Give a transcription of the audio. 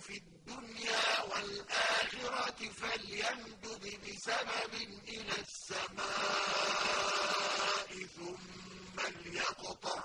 في الدُّنْيَا وَالْآخِرَةِ فَلْيَمْدُدْ بِسَبَبٍ إِلَى السَّمَاءِ ثُمَّ لْيَقْطَعْ